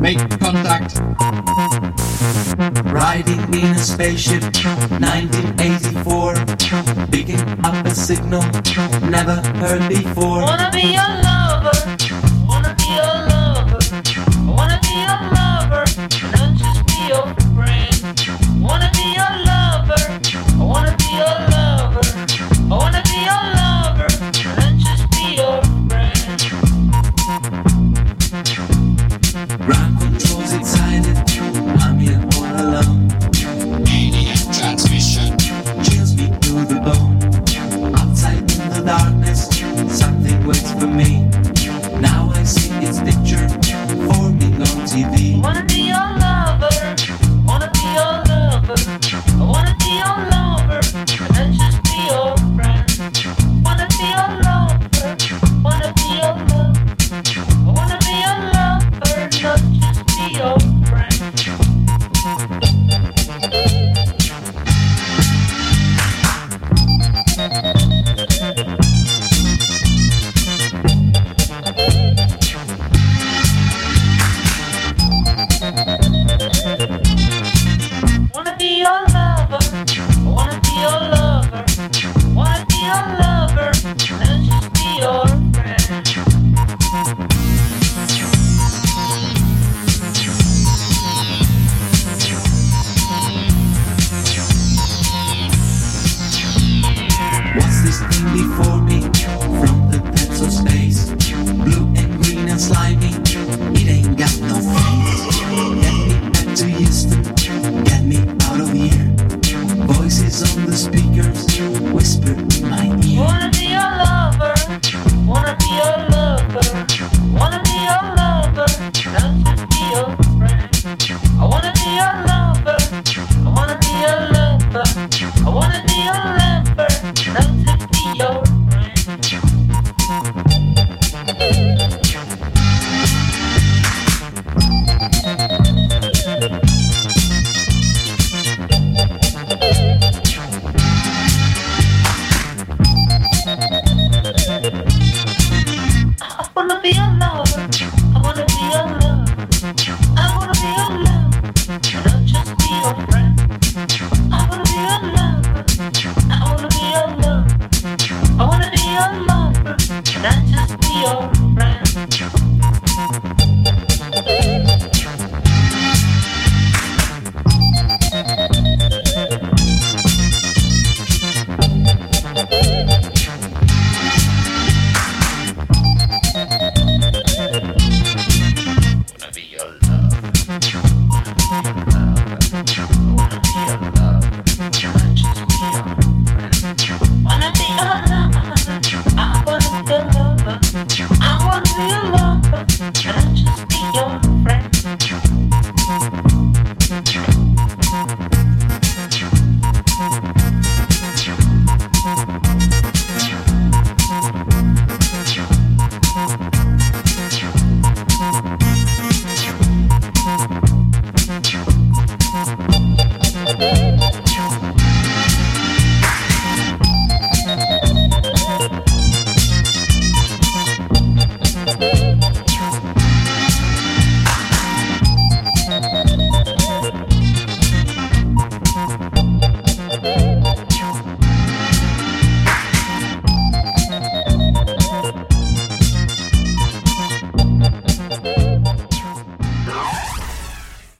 Make contact. Riding in a spaceship, 1984. Picking up a signal never heard before. Wanna be alone. wasting before me from the depths of space. Blue and green and slimy, it ain't got no face. Get back to get me out of here. Voices on the speakers whisper in my ear.